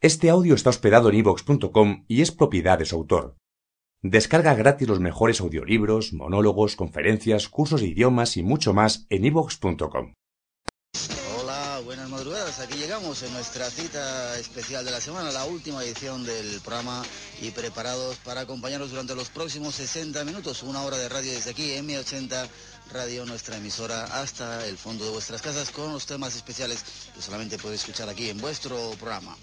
Este audio está hospedado en ivox.com y es propiedad de su autor. Descarga gratis los mejores audiolibros, monólogos, conferencias, cursos de idiomas y mucho más en ivox.com. Hola, buenas madrugadas. Aquí llegamos en nuestra cita especial de la semana, la última edición del programa y preparados para acompañaros durante los próximos 60 minutos, una hora de radio desde aquí, M80 Radio, nuestra emisora, hasta el fondo de vuestras casas con los temas especiales que solamente podéis escuchar aquí en vuestro programa.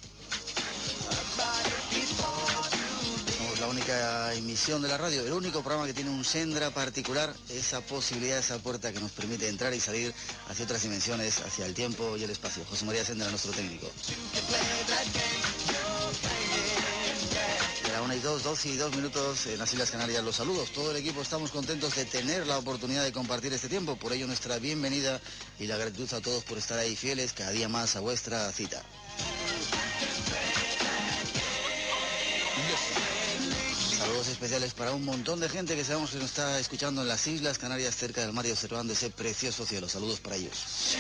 Única emisión de la radio, el único programa que tiene un Sendra particular, esa posibilidad, esa puerta que nos permite entrar y salir hacia otras dimensiones, hacia el tiempo y el espacio. José María Sendra, nuestro técnico. La 1 y 2, 12 y 2 minutos en las Islas Canarias. Los saludos. Todo el equipo estamos contentos de tener la oportunidad de compartir este tiempo. Por ello nuestra bienvenida y la gratitud a todos por estar ahí fieles cada día más a vuestra cita. Saludos especiales para un montón de gente que sabemos que nos está escuchando en las Islas Canarias cerca del mar y observando ese precioso cielo. Saludos para ellos.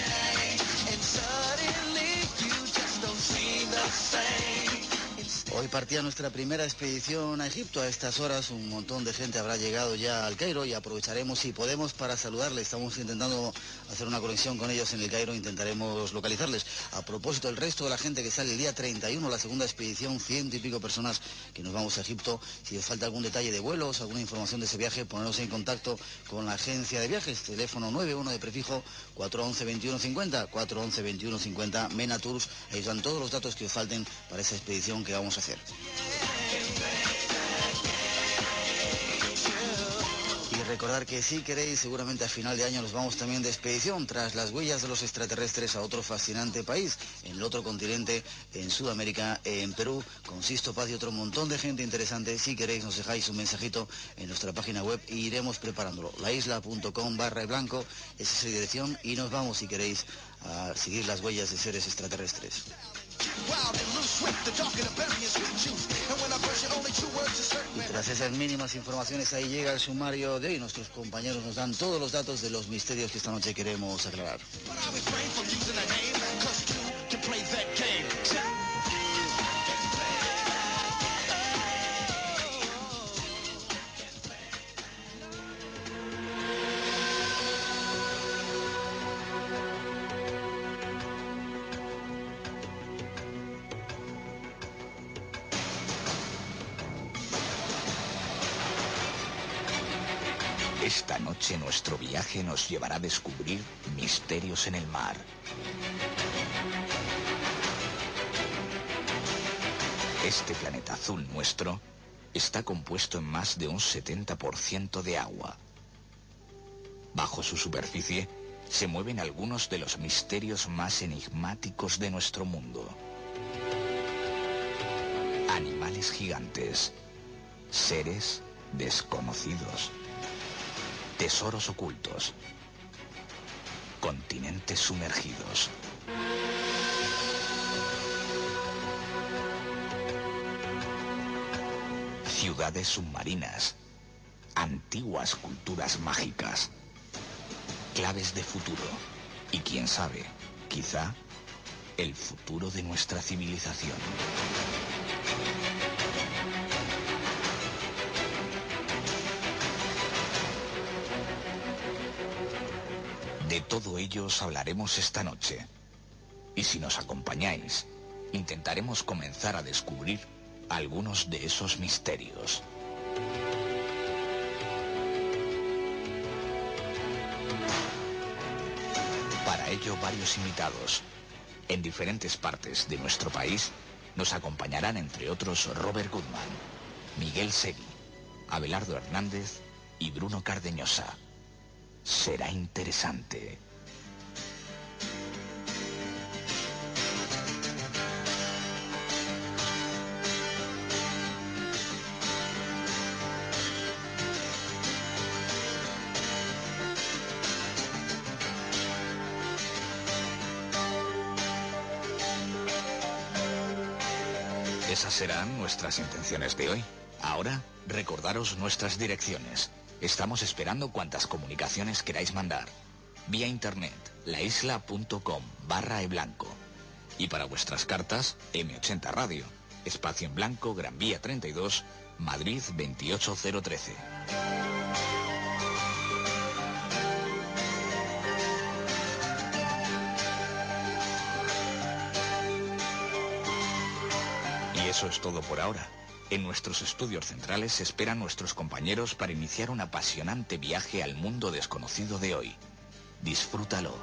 Hoy partía nuestra primera expedición a Egipto. A estas horas un montón de gente habrá llegado ya al Cairo y aprovecharemos si podemos para saludarles. Estamos intentando hacer una conexión con ellos en el Cairo, intentaremos localizarles. A propósito, el resto de la gente que sale el día 31, la segunda expedición, ciento y pico personas que nos vamos a Egipto. Si os falta algún detalle de vuelos, alguna información de ese viaje, poneros en contacto con la agencia de viajes. Teléfono 91 de prefijo 411-2150, 411-2150, Mena Tours. Ahí están todos los datos que os falten para esa expedición que vamos a hacer. Recordar que si queréis, seguramente a final de año nos vamos también de expedición tras las huellas de los extraterrestres a otro fascinante país, en el otro continente, en Sudamérica, en Perú, con Sisto Paz y otro montón de gente interesante. Si queréis, nos dejáis un mensajito en nuestra página web y iremos preparándolo. Laisla.com barra blanco, esa es la dirección y nos vamos, si queréis, a seguir las huellas de seres extraterrestres. Y tras esas mínimas informaciones ahí llega el sumario de hoy. Nuestros compañeros nos dan todos los datos de los misterios que esta noche queremos aclarar. Noche nuestro viaje nos llevará a descubrir misterios en el mar. Este planeta azul nuestro está compuesto en más de un 70% de agua. Bajo su superficie se mueven algunos de los misterios más enigmáticos de nuestro mundo. Animales gigantes, seres desconocidos tesoros ocultos, continentes sumergidos. Ciudades submarinas, antiguas culturas mágicas, claves de futuro y quién sabe, quizá el futuro de nuestra civilización. Todo ello os hablaremos esta noche. Y si nos acompañáis, intentaremos comenzar a descubrir algunos de esos misterios. Para ello, varios invitados en diferentes partes de nuestro país nos acompañarán, entre otros, Robert Goodman, Miguel Segui, Abelardo Hernández y Bruno Cardeñosa será interesante. Esas serán nuestras intenciones de hoy. Ahora, recordaros nuestras direcciones. Estamos esperando cuantas comunicaciones queráis mandar. Vía internet, laisla.com barra e blanco. Y para vuestras cartas, M80 Radio, espacio en blanco, Gran Vía 32, Madrid 28013. Y eso es todo por ahora. En nuestros estudios centrales se esperan nuestros compañeros para iniciar un apasionante viaje al mundo desconocido de hoy. Disfrútalo.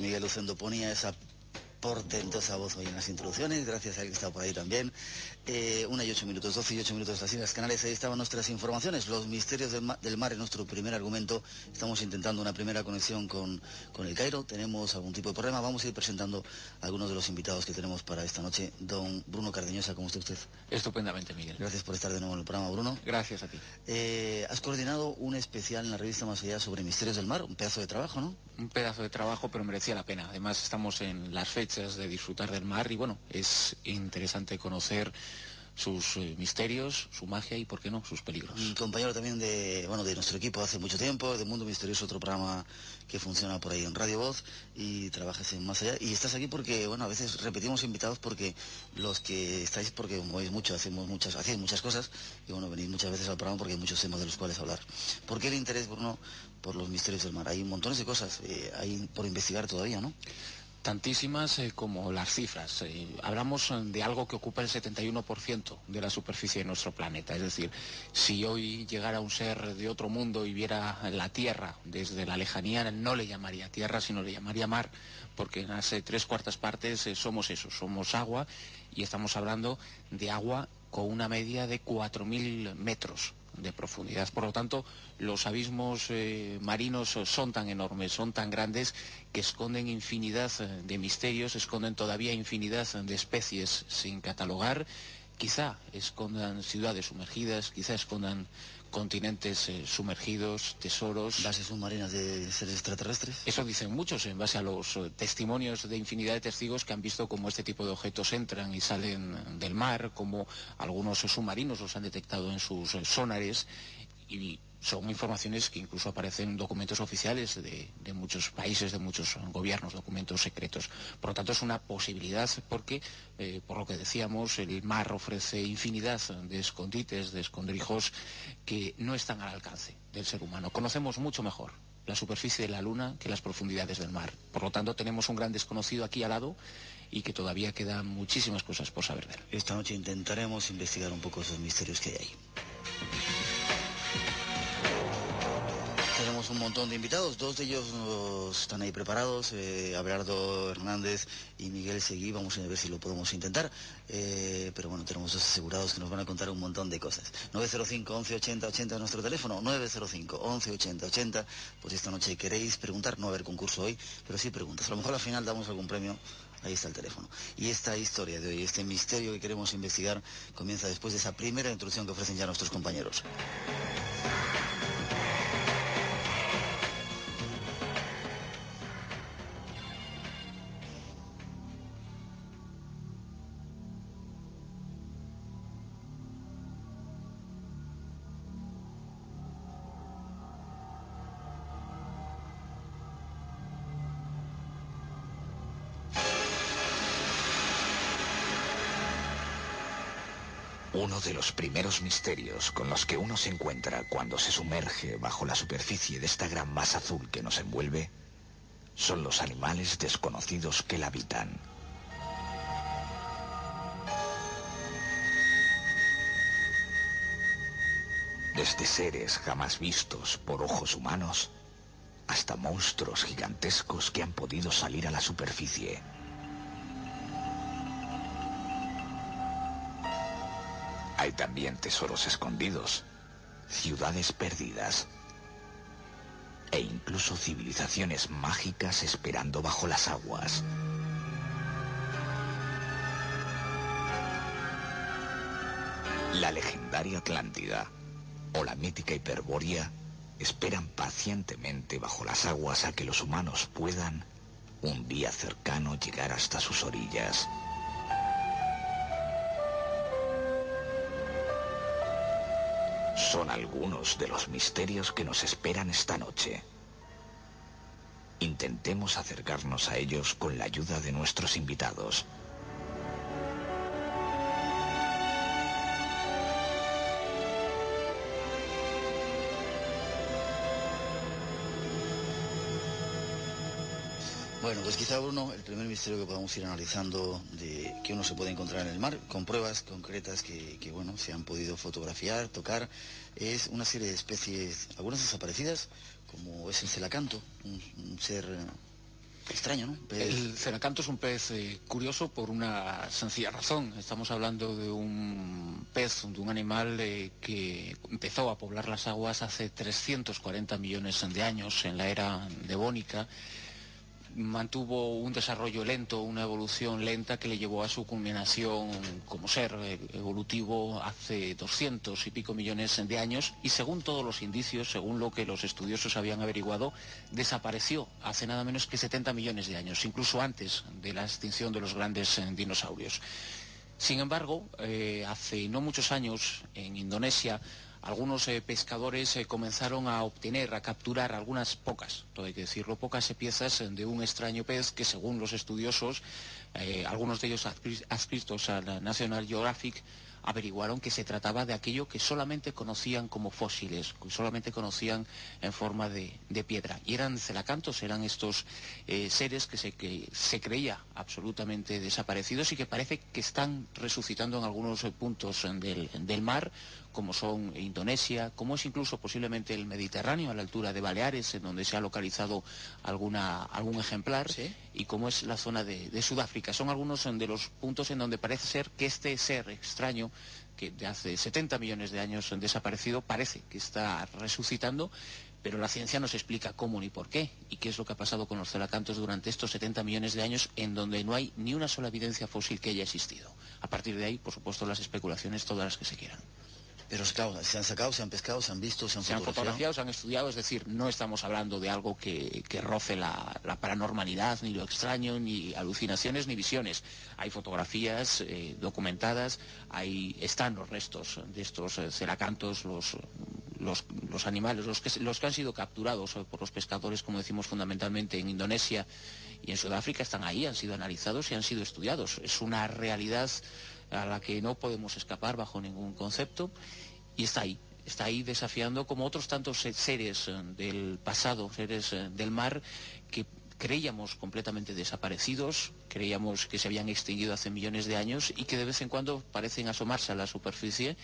Miguel Lucendo ponía esa portentosa voz hoy en las introducciones, gracias a él que está por ahí también. Eh, una y ocho minutos, 12 y ocho minutos las Islas Canarias, ahí estaban nuestras informaciones, los misterios del, ma- del mar es nuestro primer argumento, estamos intentando una primera conexión con, con el Cairo, tenemos algún tipo de problema, vamos a ir presentando a algunos de los invitados que tenemos para esta noche. Don Bruno Cardeñosa, ¿cómo está usted? Estupendamente, Miguel. Gracias por estar de nuevo en el programa, Bruno. Gracias a ti. Eh, has coordinado un especial en la revista Más Allá sobre misterios del mar, un pedazo de trabajo, ¿no? Un pedazo de trabajo, pero merecía la pena. Además, estamos en las fechas de disfrutar del mar y bueno, es interesante conocer sus eh, misterios, su magia y, ¿por qué no?, sus peligros. Un compañero también de, bueno, de nuestro equipo hace mucho tiempo, de Mundo Misterioso, otro programa que funciona por ahí en Radio Voz y trabajas en Más Allá. Y estás aquí porque, bueno, a veces repetimos invitados porque los que estáis, porque movéis mucho, hacemos muchas, hacéis muchas cosas y bueno, venís muchas veces al programa porque hay muchos temas de los cuales hablar. ¿Por qué el interés, Bruno, por los misterios del mar? Hay montones de cosas, eh, hay por investigar todavía, ¿no? Tantísimas eh, como las cifras. Eh, hablamos eh, de algo que ocupa el 71% de la superficie de nuestro planeta. Es decir, si hoy llegara un ser de otro mundo y viera la Tierra desde la lejanía, no le llamaría Tierra, sino le llamaría mar, porque en las tres cuartas partes somos eso, somos agua y estamos hablando de agua con una media de 4.000 metros de profundidad. Por lo tanto, los abismos eh, marinos son tan enormes, son tan grandes, que esconden infinidad eh, de misterios, esconden todavía infinidad de especies sin catalogar. Quizá escondan ciudades sumergidas, quizá escondan continentes eh, sumergidos, tesoros. Bases submarinas de seres extraterrestres. Eso dicen muchos en base a los eh, testimonios de infinidad de testigos que han visto cómo este tipo de objetos entran y salen del mar, como algunos submarinos los han detectado en sus eh, sonares y son informaciones que incluso aparecen en documentos oficiales de, muchos países, de muchos gobiernos, documentos secretos. Por lo tanto, es una posibilidad porque, eh, por lo que decíamos, el mar ofrece infinidad de escondites, de escondrijos que no están al alcance del ser humano. Conocemos mucho mejor la superficie de la Luna que las profundidades del mar. Por lo tanto, tenemos un gran desconocido aquí al lado y que todavía quedan muchísimas cosas por saber de él. Esta noche intentaremos investigar un poco esos misterios que hay ahí. Tenemos un montón de invitados, dos de ellos nos están ahí preparados, eh, Abelardo Hernández y Miguel Seguí, vamos a ver si lo podemos intentar, eh, pero bueno, tenemos dos asegurados que nos van a contar un montón de cosas. 905 11 80 80 es nuestro teléfono, 905 11 80 80, pues esta noche queréis preguntar, no haber concurso hoy, pero sí preguntas, a lo mejor al final damos algún premio Ahí está el teléfono. Y esta historia de hoy, este misterio que queremos investigar, comienza después de esa primera introducción que ofrecen ya nuestros compañeros. Uno de los primeros misterios con los que uno se encuentra cuando se sumerge bajo la superficie de esta gran masa azul que nos envuelve son los animales desconocidos que la habitan. Desde seres jamás vistos por ojos humanos hasta monstruos gigantescos que han podido salir a la superficie. Hay también tesoros escondidos, ciudades perdidas e incluso civilizaciones mágicas esperando bajo las aguas. La legendaria Atlántida o la mítica Hiperbórea esperan pacientemente bajo las aguas a que los humanos puedan, un día cercano, llegar hasta sus orillas. Son algunos de los misterios que nos esperan esta noche. Intentemos acercarnos a ellos con la ayuda de nuestros invitados. Bueno, pues quizá uno, el primer misterio que podamos ir analizando de que uno se puede encontrar en el mar, con pruebas concretas que, bueno, se han podido fotografiar, tocar, es una serie de especies, algunas desaparecidas, como es el celacanto, un, ser extraño, ¿no? El celacanto es un pez eh, curioso por una sencilla razón. Estamos hablando de un pez, de un animal eh, que empezó a poblar las aguas hace 340 millones de años, en la era devónica mantuvo un desarrollo lento, una evolución lenta que le llevó a su culminación como ser evolutivo hace 200 y pico millones de años y según todos los indicios, según lo que los estudiosos habían averiguado, desapareció hace nada menos que 70 millones de años, incluso antes de la extinción de los grandes eh, dinosaurios. Sin embargo, eh, hace no muchos años en Indonesia algunos eh, pescadores eh, comenzaron a obtener, a capturar algunas pocas, todo hay que decirlo, pocas piezas de un extraño pez que según los estudiosos, eh, algunos de ellos adscritos a la National Geographic, averiguaron que se trataba de aquello que solamente conocían como fósiles, que solamente conocían en forma de, piedra. Y eran celacantos, eran estos eh, seres que se, que creía absolutamente desaparecidos y que parece que están resucitando en algunos puntos del mar, como son Indonesia, como es incluso posiblemente el Mediterráneo, a la altura de Baleares, en donde se ha localizado alguna, algún ejemplar, ¿Sí? y como es la zona de, de Sudáfrica. Son algunos de los puntos en donde parece ser que este ser extraño que de hace 70 millones de años desaparecido, parece que está resucitando, pero la ciencia no se explica cómo ni por qué y qué es lo que ha pasado con los celacantos durante estos 70 millones de años en donde no hay ni una sola evidencia fósil que haya existido. A partir de ahí, por supuesto, las especulaciones todas las que se quieran. Pero claro, se han sacado, se han pescado, se han visto, se han se fotografiado. Se han fotografiado, se han estudiado, es decir, no estamos hablando de algo que, que roce la, la, paranormalidad, ni lo extraño, ni alucinaciones, ni visiones. Hay fotografías eh, documentadas, ahí están los restos de estos eh, celacantos, los, los, los, animales, los que, los que han sido capturados por los pescadores, como decimos fundamentalmente en Indonesia y en Sudáfrica, están ahí, han sido analizados y han sido estudiados. Es una realidad a la que no podemos escapar bajo ningún concepto y está ahí, está ahí desafiando como otros tantos seres del pasado, seres del mar que creíamos completamente desaparecidos, creíamos que se habían extinguido hace millones de años y que de vez en cuando parecen asomarse a la superficie,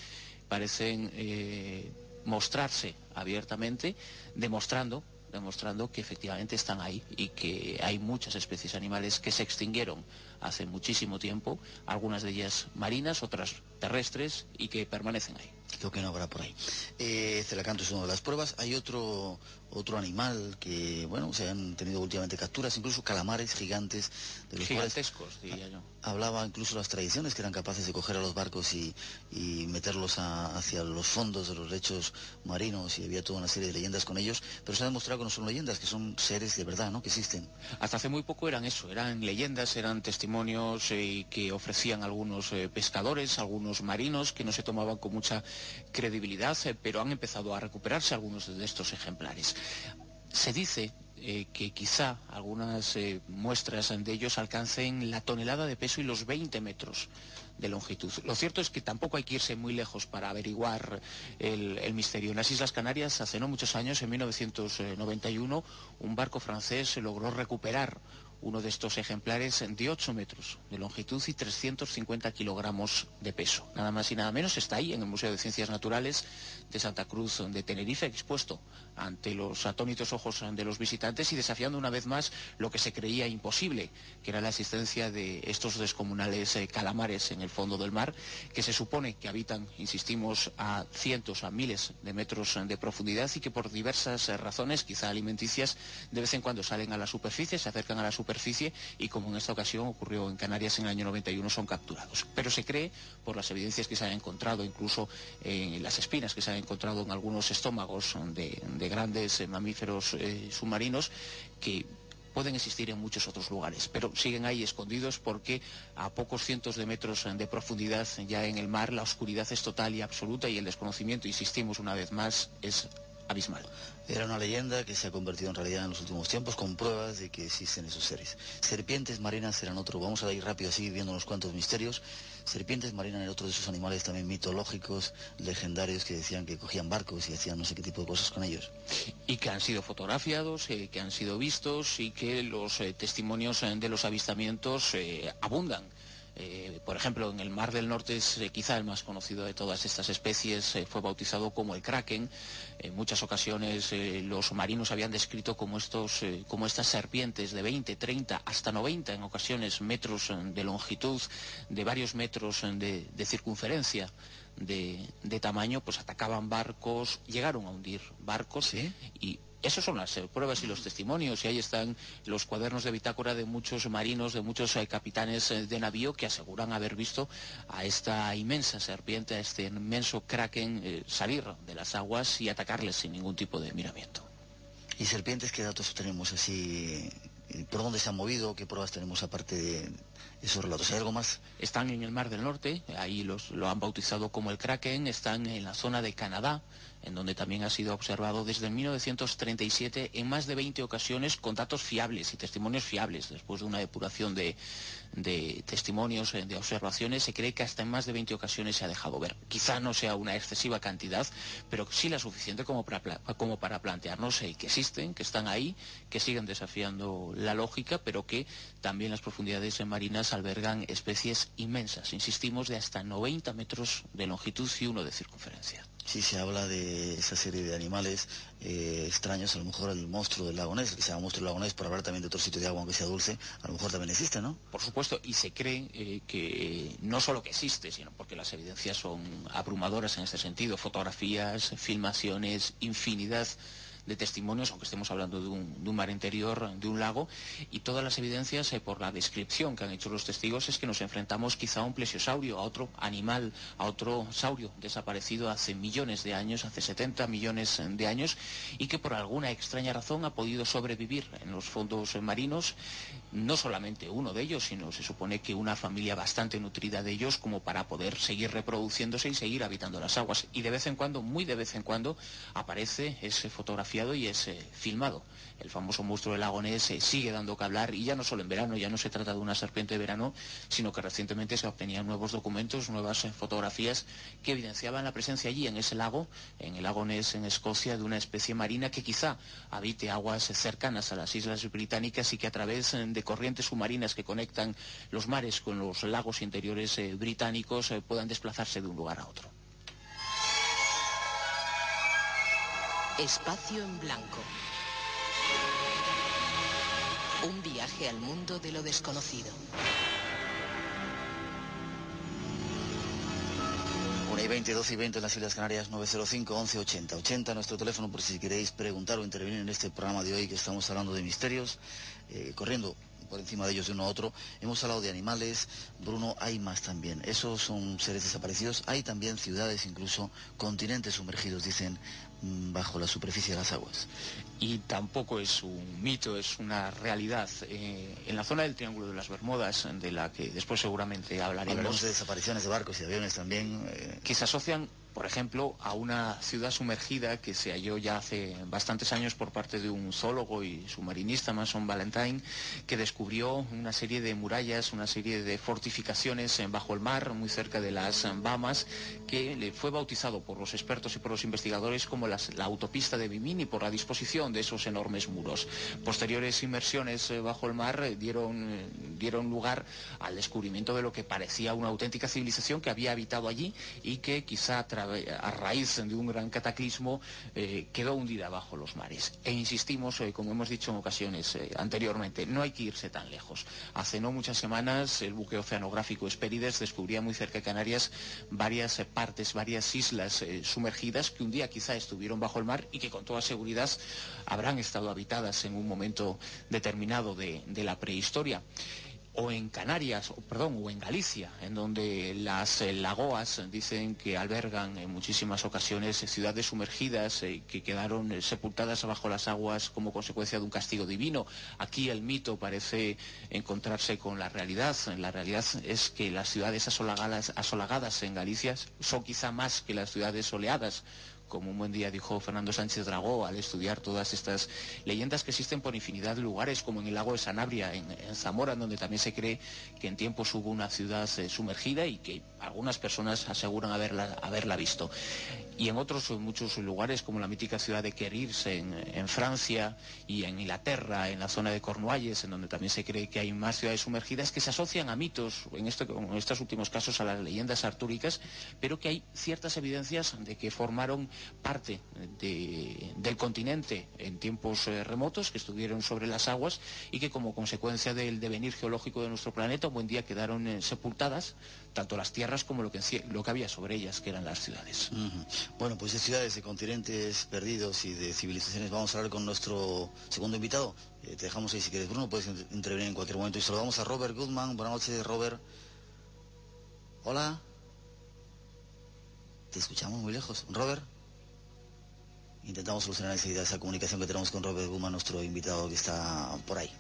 parecen eh, mostrarse abiertamente, demostrando demostrando que efectivamente están ahí y que hay muchas especies animales que se extinguieron hace muchísimo tiempo, algunas de ellas marinas, otras terrestres y que permanecen ahí. Creo que no habrá por ahí. Eh, Celacanto es una de las pruebas. Hay otro otro animal que, bueno, se han tenido últimamente capturas, incluso calamares gigantes. De los Gigantescos, diría yo. Hablaba incluso las tradiciones que eran capaces de coger a los barcos y, y meterlos a, hacia los fondos de los lechos marinos y había toda una serie de leyendas con ellos, pero se ha demostrado que no son leyendas, que son seres de verdad, ¿no? Que existen. Hasta hace muy poco eran eso, eran leyendas, eran testimonios eh, que ofrecían algunos eh, pescadores, algunos marinos que no se tomaban con mucha credibilidad, eh, pero han empezado a recuperarse algunos de estos ejemplares. Se dice eh, que quizá algunas eh, muestras de ellos alcancen la tonelada de peso y los 20 metros de longitud. Lo cierto es que tampoco hay que irse muy lejos para averiguar el, el misterio. En las Islas Canarias, hace no muchos años, en 1991, un barco francés logró recuperar uno de estos ejemplares de 8 metros de longitud y 350 kilogramos de peso. Nada más y nada menos está ahí en el Museo de Ciencias Naturales de Santa Cruz de Tenerife, expuesto ante los atónitos ojos de los visitantes y desafiando una vez más lo que se creía imposible, que era la existencia de estos descomunales eh, calamares en el fondo del mar, que se supone que habitan, insistimos, a cientos, a miles de metros de profundidad y que por diversas eh, razones, quizá alimenticias, de vez en cuando salen a la superficie, se acercan a la superficie y como en esta ocasión ocurrió en Canarias en el año 91 son capturados. Pero se cree, por las evidencias que se han encontrado, incluso en las espinas que se han encontrado en algunos estómagos de, grandes mamíferos submarinos, que pueden existir en muchos otros lugares, pero siguen ahí escondidos porque a pocos cientos de metros de profundidad ya en el mar la oscuridad es total y absoluta y el desconocimiento, insistimos una vez más, es abismal. Era una leyenda que se ha convertido en realidad en los últimos tiempos con pruebas de que existen esos seres. Serpientes marinas eran otro, vamos a ir rápido así viendo unos cuantos misterios. Serpientes marinas eran otro de esos animales también mitológicos, legendarios, que decían que cogían barcos y hacían no sé qué tipo de cosas con ellos. Y que han sido fotografiados, eh, que han sido vistos y que los eh, testimonios eh, de los avistamientos abundan. Eh, por ejemplo, en el Mar del Norte es eh, quizá el más conocido de todas estas especies, eh, fue bautizado como el kraken. En muchas ocasiones los marinos habían descrito como, estos, como estas serpientes de 20, 30, hasta 90 en ocasiones metros de longitud, de varios metros de, circunferencia. De, tamaño, pues atacaban barcos, llegaron a hundir barcos y esas son las eh, pruebas y los testimonios y ahí están los cuadernos de bitácora de muchos marinos, de muchos eh, capitanes eh, de navío que aseguran haber visto a esta inmensa serpiente, a este inmenso kraken salir de las aguas y atacarles sin ningún tipo de miramiento. ¿Y serpientes qué datos tenemos así? ¿Por dónde se han movido? ¿Qué pruebas tenemos aparte de esos relatos? ¿Hay algo más? Están en el Mar del Norte, ahí los, lo han bautizado como el Kraken, están en la zona de Canadá, en donde también ha sido observado desde 1937 en más de 20 ocasiones con datos fiables y testimonios fiables. Después de una depuración de, testimonios, eh, de observaciones, se cree que hasta en más de 20 ocasiones se ha dejado ver. Quizá no sea una excesiva cantidad, pero sí la suficiente como para, como para plantearnos eh, que existen, que están ahí, que siguen desafiando la lógica, pero que también las profundidades marinas albergan especies inmensas, insistimos, de hasta 90 metros de longitud y uno de circunferencia. Si se habla de esa serie de animales eh, extraños, a lo mejor el monstruo del lago Ness, que se llama monstruo del lago Ness, por hablar también de otro sitio de agua aunque sea dulce, a lo mejor también existe, ¿no? Por supuesto, y se cree eh, que no solo que existe, sino porque las evidencias son abrumadoras en este sentido, fotografías, filmaciones, infinidad de testimonios, aunque estemos hablando de un, mar interior, de un lago, y todas las evidencias, eh, por la descripción que han hecho los testigos, es que nos enfrentamos quizá a un plesiosaurio, a otro animal, a otro saurio desaparecido hace millones de años, hace 70 millones de años, y que por alguna extraña razón ha podido sobrevivir en los fondos marinos, no solamente uno de ellos, sino se supone que una familia bastante nutrida de ellos como para poder seguir reproduciéndose y seguir habitando las aguas. Y de vez en cuando, muy de vez en cuando, aparece ese fotografía y es eh, filmado. El famoso monstruo del lago Ness eh, sigue dando que hablar y ya no solo en verano, ya no se trata de una serpiente de verano, sino que recientemente se obtenían nuevos documentos, nuevas eh, fotografías que evidenciaban la presencia allí en ese lago, en el lago Ness en Escocia, de una especie marina que quizá habite aguas cercanas a las islas británicas y que a través de corrientes submarinas que conectan los mares con los lagos interiores británicos puedan desplazarse de un lugar a otro. Espacio en blanco. Un viaje al mundo de lo desconocido. Una y 20, 12 y 20 en las Islas Canarias, 905 11 80 80, nuestro teléfono por si queréis preguntar o intervenir en este programa de hoy que estamos hablando de misterios, eh, corriendo por encima de ellos de uno a otro. Hemos hablado de animales, Bruno, hay más también. Esos son seres desaparecidos. Hay también ciudades, incluso continentes sumergidos, dicen, bajo la superficie de las aguas. Y tampoco es un mito, es una realidad. Eh, en la zona del Triángulo de las Bermudas, de la que después seguramente hablaremos. Hablaremos de desapariciones de barcos y aviones también. Eh. Que se asocian por ejemplo, a una ciudad sumergida que se halló ya hace bastantes años por parte de un zoólogo y submarinista, Mason Valentine, que descubrió una serie de murallas, una serie de fortificaciones bajo el mar, muy cerca de las Bahamas, que le fue bautizado por los expertos y por los investigadores como la autopista de Bimini por la disposición de esos enormes muros. Posteriores inmersiones eh, bajo el mar eh, dieron, eh, dieron lugar al descubrimiento de lo que parecía una auténtica civilización que había habitado allí y que quizá tras a, raíz de un gran cataclismo, eh, quedó hundida bajo los mares. E insistimos, eh, como hemos dicho en ocasiones anteriormente, no hay que irse tan lejos. Hace no muchas semanas el buque oceanográfico Espérides descubría muy cerca de Canarias varias partes, varias islas sumergidas que un día quizá estuvieron bajo el mar y que con toda seguridad habrán estado habitadas en un momento determinado de la prehistoria o en Canarias, o, perdón, o en Galicia, en donde las eh, lagoas dicen que albergan en muchísimas ocasiones ciudades sumergidas eh, que quedaron eh, sepultadas bajo las aguas como consecuencia de un castigo divino. Aquí el mito parece encontrarse con la realidad. La realidad es que las ciudades asolagadas, asolagadas en Galicia son quizá más que las ciudades soleadas como un buen día dijo Fernando Sánchez Dragó al estudiar todas estas leyendas que existen por infinidad de lugares, como en el lago de Sanabria, en, Zamora, donde también se cree que en tiempos hubo una ciudad eh, sumergida y que algunas personas aseguran haberla, haberla visto. Y en otros muchos lugares como la mítica ciudad de Querirs en, Francia y en Inglaterra, en la zona de Cornualles, en donde también se cree que hay más ciudades sumergidas que se asocian a mitos, en, en estos últimos casos a las leyendas artúricas, pero que hay ciertas evidencias de que formaron parte del continente en tiempos eh, remotos, que estuvieron sobre las aguas y que como consecuencia del devenir geológico de nuestro planeta, un buen día quedaron eh, sepultadas tanto las tierras como lo que, lo que había sobre ellas, que eran las ciudades. Bueno, pues de ciudades, de continentes perdidos y de civilizaciones vamos a hablar con nuestro segundo invitado. Eh, te dejamos ahí si quieres, Bruno, puedes intervenir en cualquier momento. Y saludamos a Robert Goodman. Buenas noches, Robert. Hola. Te escuchamos muy lejos. Robert. Intentamos solucionar esa comunicación que tenemos con Robert Goodman, nuestro invitado que está por ahí.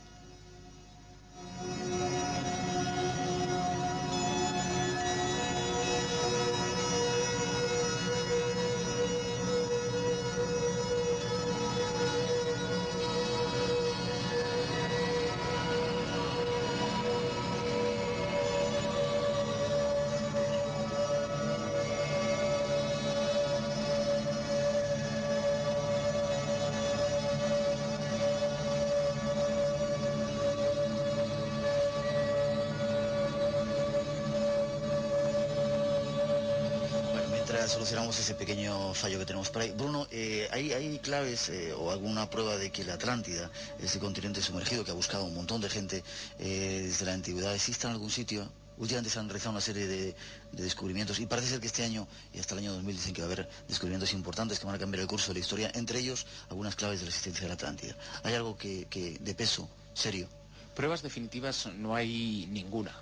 Pequeño fallo que tenemos por ahí. Bruno, eh, ¿hay, claves eh, o alguna prueba de que la Atlántida, ese continente sumergido que ha buscado un montón de gente eh, desde la antigüedad, exista en algún sitio? Últimamente se han realizado una serie de, descubrimientos y parece ser que este año y hasta el año 2000 dicen que va a haber descubrimientos importantes que van a cambiar el curso de la historia, entre ellos algunas claves de la existencia de la Atlántida. ¿Hay algo que de peso, serio? Pruebas definitivas no hay ninguna.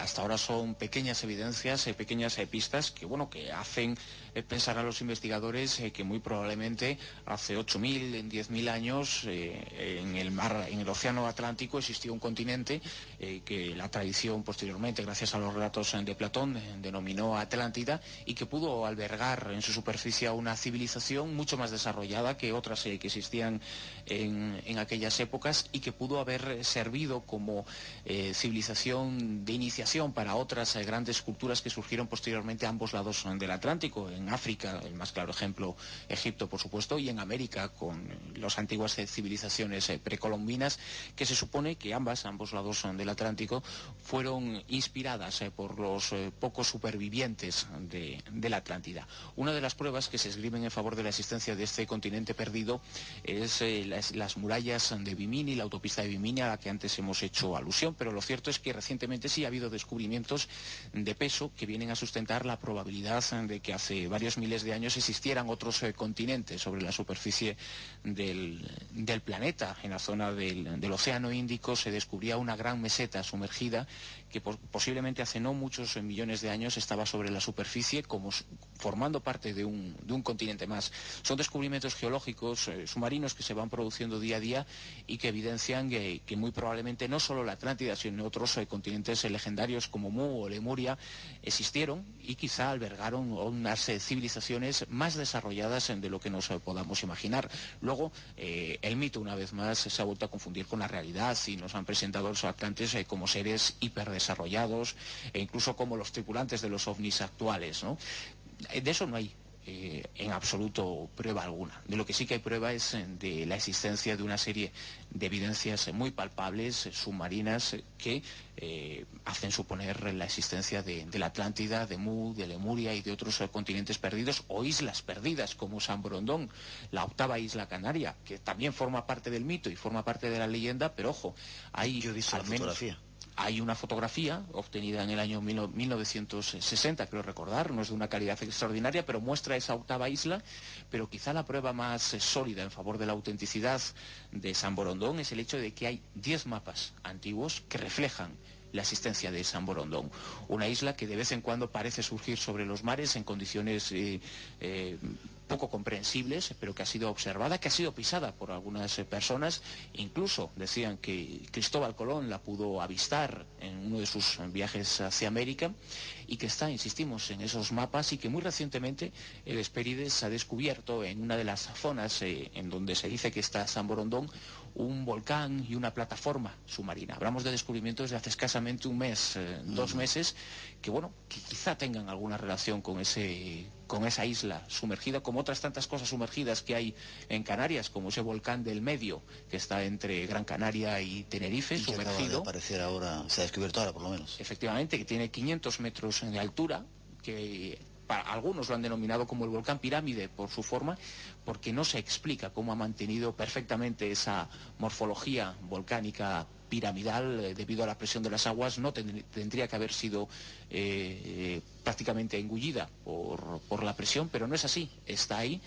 Hasta ahora son pequeñas evidencias, pequeñas pistas que bueno que hacen pensar a los investigadores que muy probablemente hace 8.000, en 10.000 años en el mar, en el océano Atlántico existió un continente que la tradición posteriormente, gracias a los relatos de Platón, denominó Atlántida y que pudo albergar en su superficie una civilización mucho más desarrollada que otras que existían en, aquellas épocas y que pudo haber servido como civilización de iniciación para otras eh, grandes culturas que surgieron posteriormente a ambos lados del Atlántico, África, el más claro ejemplo, Egipto, por supuesto, y en América, con las antiguas eh, civilizaciones eh, precolombinas, que se supone que ambas, ambos lados del Atlántico, fueron inspiradas por los pocos supervivientes de, la Atlántida. Una de las pruebas que se esgrimen en favor de la existencia de este continente perdido es las, murallas de Bimini, la autopista de Bimini, a la que antes hemos hecho alusión, pero lo cierto es que recientemente sí ha habido descubrimientos de peso que vienen a sustentar la probabilidad de que hace varios miles de años existieran otros eh, continentes sobre la superficie del, planeta. En la zona del, del Océano Índico se descubría una gran meseta sumergida que posiblemente hace no muchos millones de años estaba sobre la superficie como formando parte de un, continente más. Son descubrimientos geológicos eh, submarinos que se van produciendo día a día y que evidencian que, muy probablemente no solo la Atlántida, sino otros eh, continentes legendarios como Mu o Lemuria existieron y quizá albergaron unas eh, civilizaciones más desarrolladas de lo que nos podamos imaginar. Luego, el mito una vez más se ha vuelto a confundir con la realidad y nos han presentado los atlantes como seres hiperdesarrollados desarrollados e incluso como los tripulantes de los ovnis actuales. ¿no? De eso no hay eh, en absoluto prueba alguna. De lo que sí que hay prueba es eh, de la existencia de una serie de evidencias muy palpables, submarinas, que hacen suponer la existencia de, la Atlántida, de Mu, de Lemuria y de otros continentes perdidos o islas perdidas como San Borondón, la octava isla canaria, que también forma parte del mito y forma parte de la leyenda, pero ojo, hay Yo al menos, hay una fotografía obtenida en el año 1960, creo recordar, no es de una calidad extraordinaria, pero muestra esa octava isla, pero quizá la prueba más eh, sólida en favor de la autenticidad de San Borondón es el hecho de que hay 10 mapas antiguos que reflejan la existencia de San Borondón, una isla que de vez en cuando parece surgir sobre los mares en condiciones eh, eh, poco comprensibles, pero que ha sido observada, que ha sido pisada por algunas eh, personas. Incluso decían que Cristóbal Colón la pudo avistar en uno de sus viajes hacia América y que está, insistimos, en esos mapas y que muy recientemente el Espérides ha descubierto en una de las zonas eh, en donde se dice que está San Borondón un volcán y una plataforma submarina. Hablamos de descubrimientos de hace escasamente un mes, eh, dos meses, que bueno, que quizá tengan alguna relación con ese con esa isla sumergida, como otras tantas cosas sumergidas que hay en Canarias, como ese volcán del medio que está entre Gran Canaria y Tenerife, sumergido. aparecer ahora, se ha descubierto ahora por lo menos. Efectivamente, que tiene 500 metros de altura, que algunos lo han denominado como el volcán pirámide por su forma, porque no se explica cómo ha mantenido perfectamente esa morfología volcánica piramidal eh, debido a la presión de las aguas, no tendría que haber sido eh, prácticamente engullida por, por la presión, pero no es así, está ahí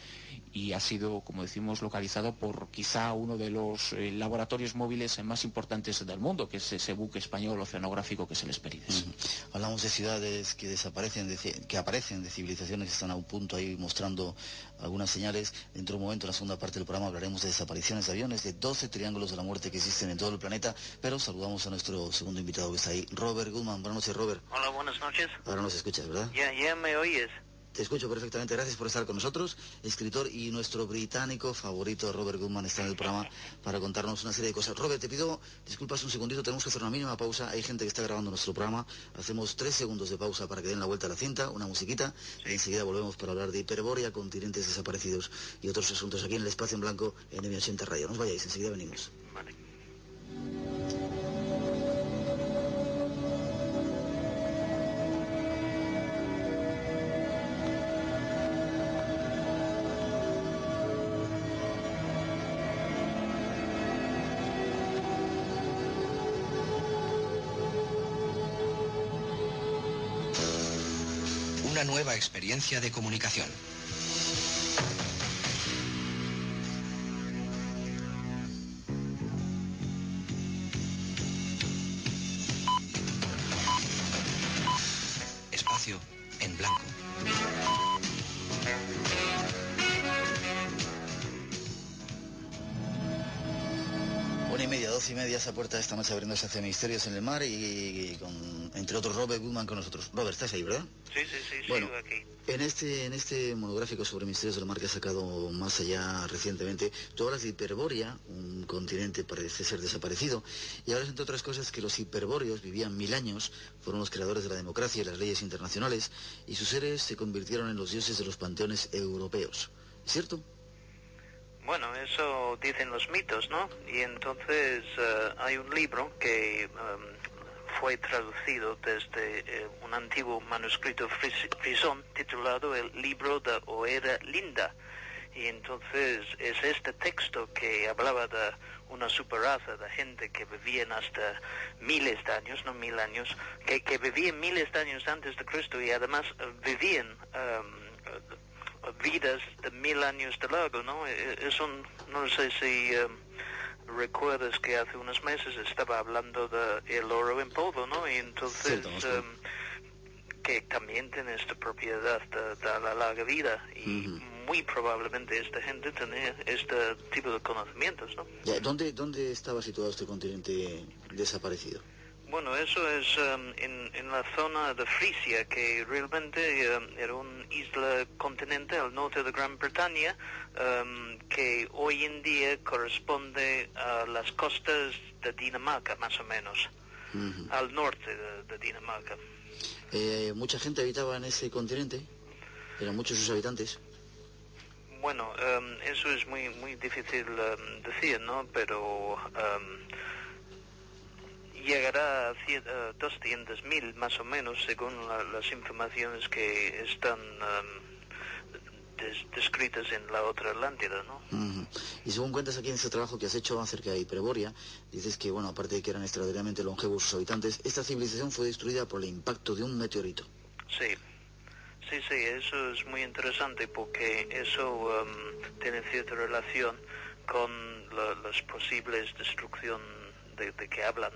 y ha sido, como decimos, localizado por quizá uno de los eh, laboratorios móviles más importantes del mundo, que es ese buque español oceanográfico que es el Esperides. Hablamos de ciudades que desaparecen, que aparecen, de civilizaciones que están a un punto ahí mostrando algunas señales. Dentro de un momento, en la segunda parte del programa, hablaremos de desapariciones de aviones, de 12 triángulos de la muerte que existen en todo el planeta, pero saludamos a nuestro segundo invitado que está ahí, Robert Goodman. Buenas noches, Robert. Hola, buenas noches. Ahora nos escuchas, ¿verdad? Ya, ya me oyes. Te escucho perfectamente, gracias por estar con nosotros. Escritor y nuestro británico favorito, Robert Goodman, está en el programa para contarnos una serie de cosas. Robert, te pido disculpas un segundito, tenemos que hacer una mínima pausa. Hay gente que está grabando nuestro programa. Hacemos tres segundos de pausa para que den la vuelta a la cinta, una musiquita, y enseguida volvemos para hablar de hiperborea, continentes desaparecidos y otros asuntos aquí en el Espacio en Blanco en M80 Radio. No os vayáis, enseguida venimos. Nueva experiencia de comunicación. Puerta esta noche abriéndose hacia Misterios en el Mar y, con, entre otros, Robert Goodman con nosotros. Robert, estás ahí, ¿verdad? Sí, sí, sí, bueno, aquí. En este, en este monográfico sobre Misterios del Mar que ha sacado más allá recientemente, tú hablas de Hiperbórea, un continente parece ser desaparecido, y hablas, entre otras cosas, que los hiperbóreos vivían mil años, fueron los creadores de la democracia y las leyes internacionales, y sus seres se convirtieron en los dioses de los panteones europeos. ¿Cierto? Bueno, eso dicen los mitos, ¿no? Y entonces eh, hay un libro que em, fue traducido desde eh, un antiguo manuscrito frisón titulado El libro de Oera Linda. Y entonces es este texto que hablaba de una superraza de gente que vivían hasta miles de años, no mil años, que, que vivían miles de años antes de Cristo y además eh, vivían em, vidas de mil años de largo, ¿no? E, eso no sé si em, recuerdas que hace unos meses estaba hablando de el oro en polvo, ¿no? Y entonces em, que también tiene esta propiedad de, la larga vida y muy probablemente esta gente tenía este tipo de conocimientos, ¿no? ¿Dónde, ¿Dónde estaba situado este continente desaparecido? Bueno, eso es um, en, la zona de Frisia, que realmente um, era una isla continente al norte de Gran Bretaña, um, que hoy en día corresponde a las costas de Dinamarca, más o menos, al norte de, Dinamarca. Eh, ¿Mucha gente habitaba en ese continente? ¿Eran muchos sus habitantes? Bueno, eso es muy muy difícil decir, ¿no? Pero llegará a 200.000 más o menos según las informaciones que están descritas en la otra Atlántida, ¿no? Y según cuentas aquí en ese trabajo que has hecho acerca de Hiperboria, dices que, bueno, aparte de que eran extraordinariamente longevos sus habitantes, esta civilización fue destruida por el impacto de un meteorito. Sí, sí, sí, eso es muy interesante porque eso um, tiene cierta relación con las posibles destrucciones de, que hablan,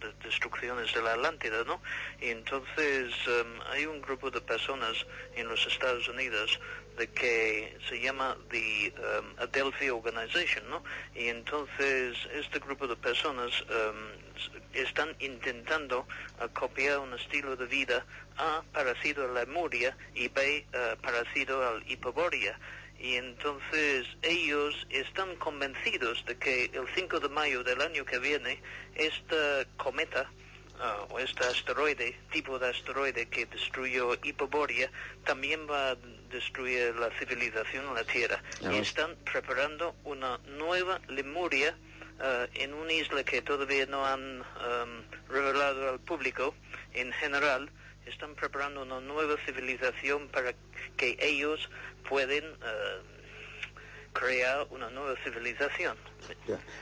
de destrucciones de la Atlántida, ¿no? Y entonces um, hay un grupo de personas en los Estados Unidos de que se llama the um, Adelphi Organization, ¿no? Y entonces este grupo de personas um, están intentando uh, copiar un estilo de vida A parecido a la Lemuria y B uh, parecido al Hipoboria y entonces ellos están convencidos de que el 5 de mayo del año que viene esta cometa ah, o este asteroide, tipo de asteroide que destruyó Hipoboria, también va a destruir la civilización en la Tierra. Y están preparando una nueva Lemuria ah, en una isla que todavía no han revelado al público en general, están preparando una nueva civilización para que ellos pueden eh, crear una nueva civilización.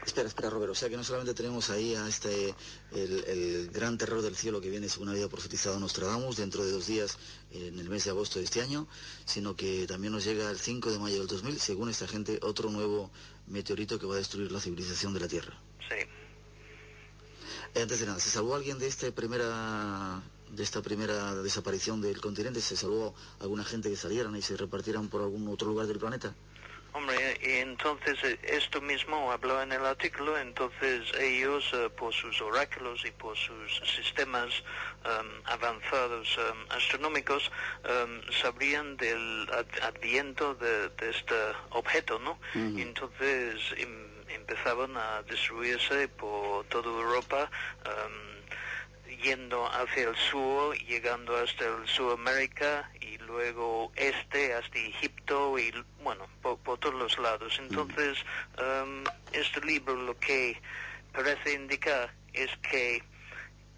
Espera, espera, Robert. O sea que no solamente tenemos ahí a este, el, gran terror del cielo que viene según había profetizado Nostradamus dentro de dos días en el mes de agosto de este año, sino que también nos llega el 5 de mayo del 2000, según esta gente, otro nuevo meteorito que va a destruir la civilización de la Tierra. Sí. Antes de nada, ¿se salvó alguien de esta primera de esta primera desaparición del continente? ¿Se salvó alguna gente que salieran y se repartieran por algún otro lugar del planeta? Hombre, y entonces eh, esto mismo habló en el artículo, entonces ellos eh, por sus oráculos y por sus sistemas um, avanzados um, astronómicos um, sabrían del adviento de, este objeto, ¿no? Entonces em, empezaban a destruirse por toda Europa yendo hacia el sur, llegando hasta el Sudamérica y luego este hasta Egipto y bueno, por, todos los lados. Entonces, um, este libro lo que parece indicar es que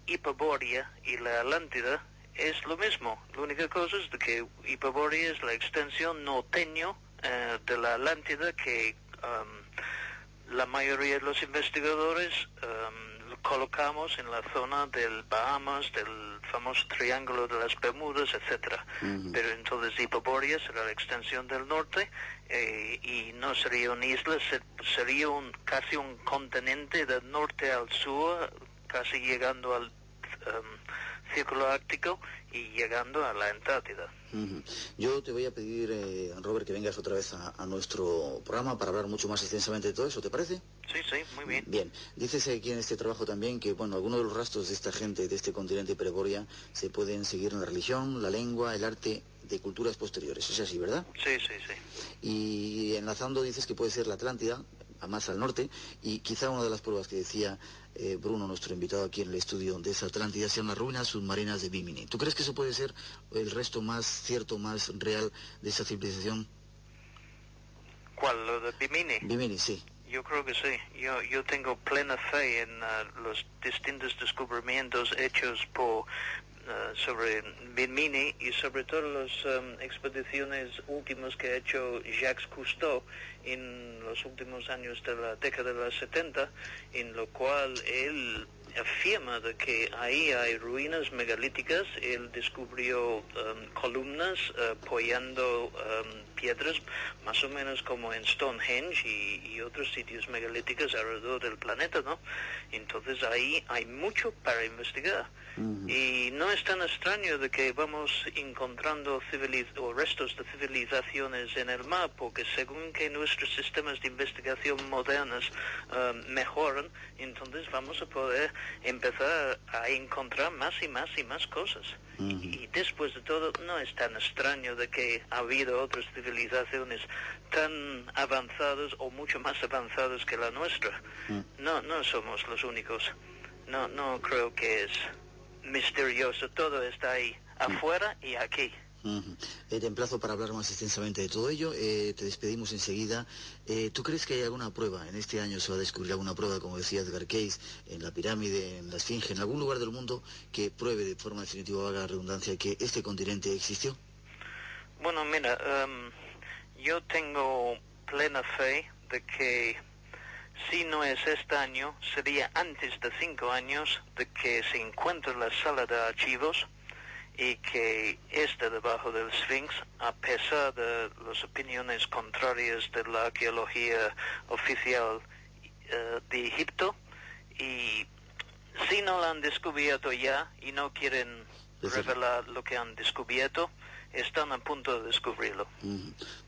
Hiperborea y la Atlántida es lo mismo. La única cosa es que Hiperborea es la extensión norteño uh, de la Atlántida que um, la mayoría de los investigadores um, colocamos en la zona del Bahamas, del famoso Triángulo de las Bermudas, etcétera. Pero entonces Hipoboria será la extensión del norte eh, y no sería una isla, sería un, casi un continente del norte al sur, casi llegando al um, Círculo Ártico y llegando a la Antártida. Yo te voy a pedir, eh, Robert, que vengas otra vez a, nuestro programa para hablar mucho más extensamente de todo eso, ¿te parece? Sí, sí, muy bien. Bien, dices aquí en este trabajo también que, bueno, algunos de los rastros de esta gente, de este continente Preboria, se pueden seguir en la religión, la lengua, el arte de culturas posteriores. Es así, ¿verdad? Sí, sí, sí. Y enlazando dices que puede ser la Atlántida, más al norte, y quizá una de las pruebas que decía eh, Bruno, nuestro invitado aquí en el estudio de esa Atlántida, sean las ruinas submarinas de Bimini. ¿Tú crees que eso puede ser el resto más cierto, más real de esa civilización? ¿Cuál? ¿Lo de Bimini? Bimini, sí. Yo creo que sí. Yo, yo tengo plena fe en ah, los distintos descubrimientos hechos por Uh, sobre Bimini y sobre todo las um, expediciones últimas que ha hecho Jacques Cousteau en los últimos años de la década de los 70, en lo cual él afirma de que ahí hay ruinas megalíticas. Él descubrió um, columnas uh, apoyando um, piedras, más o menos como en Stonehenge y, otros sitios megalíticos alrededor del planeta, ¿no? Entonces ahí hay mucho para investigar. Y no es tan extraño de que vamos encontrando o restos de civilizaciones en el mar, porque según que nuestros sistemas de investigación modernos um, mejoran, entonces vamos a poder empezar a encontrar más y más y más cosas. y, después de todo, no es tan extraño de que ha habido otras civilizaciones tan avanzadas o mucho más avanzadas que la nuestra. No, no somos los únicos. No, no creo que es misterioso, todo está ahí, afuera y aquí. Eh, te emplazo para hablar más extensamente de todo ello. Eh, te despedimos enseguida. Eh, ¿Tú crees que hay alguna prueba? En este año se va a descubrir alguna prueba, como decía Edgar Case, en la pirámide, en la esfinge, en algún lugar del mundo que pruebe de forma definitiva, haga la redundancia, que este continente existió? Bueno, mira, em, yo tengo plena fe de que si no es este año, sería antes de cinco años de que se encuentre la sala de archivos y que está debajo del Sphinx, a pesar de las opiniones contrarias de la arqueología oficial eh, de Egipto. Y si no la han descubierto ya y no quieren revelar lo que han descubierto, están a punto de descubrirlo.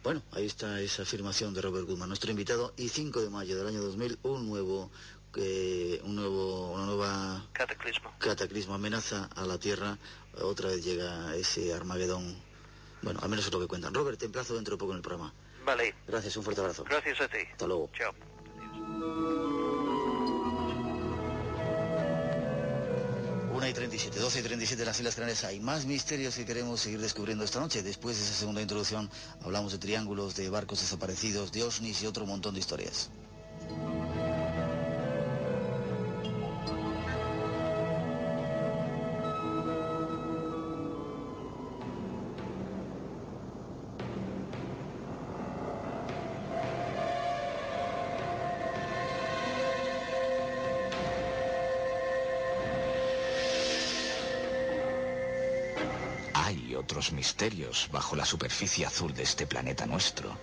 Bueno, ahí está esa afirmación de Robert Goodman, nuestro invitado, y 5 de mayo del año 2000, un nuevo que un nuevo, una nueva cataclismo. cataclismo amenaza a la Tierra, otra vez llega ese Armagedón. Bueno, al menos es lo que cuentan. Robert, te emplazo dentro de poco en el programa. Vale. Gracias, un fuerte abrazo. Gracias a ti. Hasta luego. Chao. Una y 37, 12 y 37 en las Islas Canarias. Hay más misterios que queremos seguir descubriendo esta noche. Después de esa segunda introducción hablamos de triángulos, de barcos desaparecidos, de OSNIs y otro montón de historias. Misterios bajo la superficie azul de este planeta nuestro.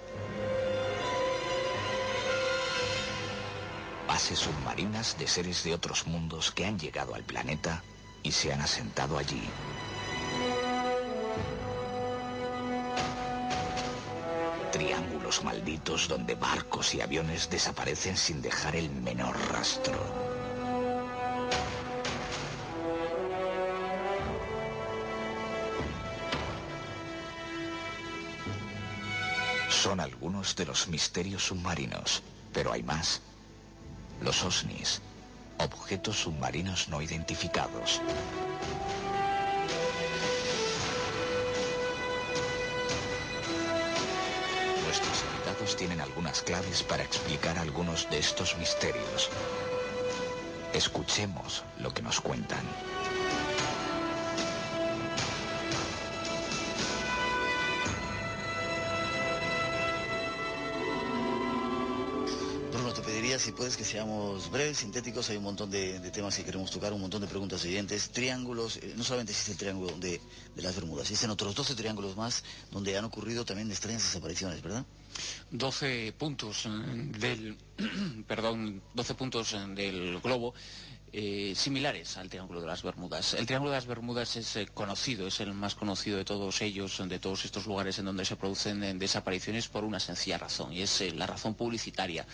Bases submarinas de seres de otros mundos que han llegado al planeta y se han asentado allí. Triángulos malditos donde barcos y aviones desaparecen sin dejar el menor rastro. De los misterios submarinos, pero hay más. Los OSNIs, objetos submarinos no identificados. Nuestros invitados tienen algunas claves para explicar algunos de estos misterios. Escuchemos lo que nos cuentan. Si puedes que seamos breves, sintéticos. Hay un montón de, temas que queremos tocar, un montón de preguntas siguientes. Triángulos, eh, no solamente existe el triángulo de, las Bermudas, existen otros 12 triángulos más donde han ocurrido también extrañas desapariciones, ¿verdad? 12 puntos eh, del perdón 12 puntos eh, del globo similares al Triángulo de las Bermudas. El Triángulo de las Bermudas es conocido, es el más conocido de todos ellos, de todos estos lugares en donde se producen desapariciones por una sencilla razón, y es la razón publicitaria.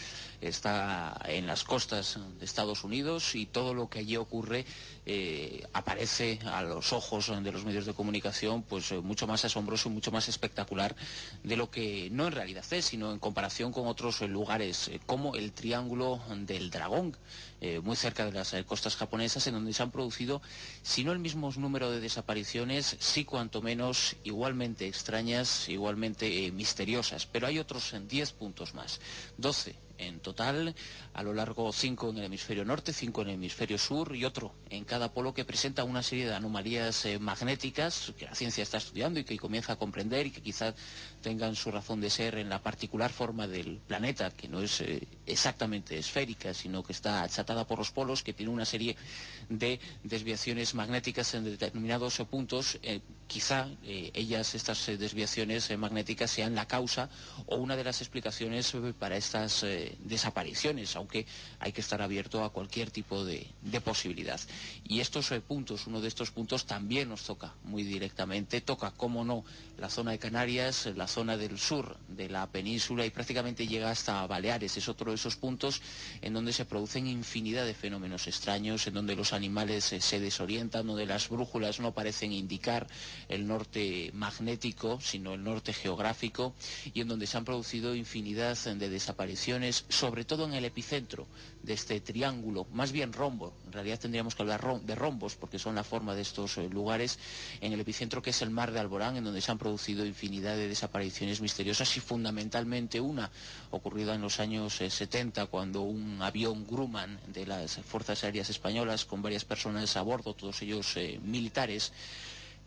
Está en las costas de Estados Unidos y todo lo que allí ocurre eh, aparece a los ojos de los medios de comunicación pues eh, mucho más asombroso y mucho más espectacular de lo que no en realidad es, sino en comparación con otros eh, lugares, como el Triángulo del Dragón, muy cerca de las costas japonesas, en donde se han producido, si no el mismo número de desapariciones, sí cuanto menos igualmente extrañas, igualmente misteriosas. Pero hay otros en 10 puntos más, 12 en total, a lo largo cinco en el hemisferio norte, cinco en el hemisferio sur y otro en cada polo que presenta una serie de anomalías eh, magnéticas que la ciencia está estudiando y que comienza a comprender y que quizás tengan su razón de ser en la particular forma del planeta, que no es eh, exactamente esférica, sino que está achatada por los polos, que tiene una serie de desviaciones magnéticas en determinados puntos. eh, quizá eh, ellas, estas desviaciones magnéticas, sean la causa o una de las explicaciones para estas desapariciones, aunque hay que estar abierto a cualquier tipo de, posibilidad. Y estos puntos, uno de estos puntos también nos toca muy directamente, toca, como no, la zona de Canarias, la zona del sur de la península y prácticamente llega hasta Baleares. Es otro de esos puntos en donde se producen infinidad de fenómenos extraños, en donde los animales eh, se desorientan, donde las brújulas no parecen indicar el norte magnético, sino el norte geográfico, y en donde se han producido infinidad de desapariciones, sobre todo en el epicentro de este triángulo, más bien rombo, realidad tendríamos que hablar de rombos porque son la forma de estos eh, lugares, en el epicentro que es el mar de Alborán, en donde se han producido infinidad de desapariciones misteriosas y fundamentalmente una ocurrida en los años 70 eh, cuando un avión Grumman de las Fuerzas Aéreas Españolas con varias personas a bordo, todos ellos eh, militares,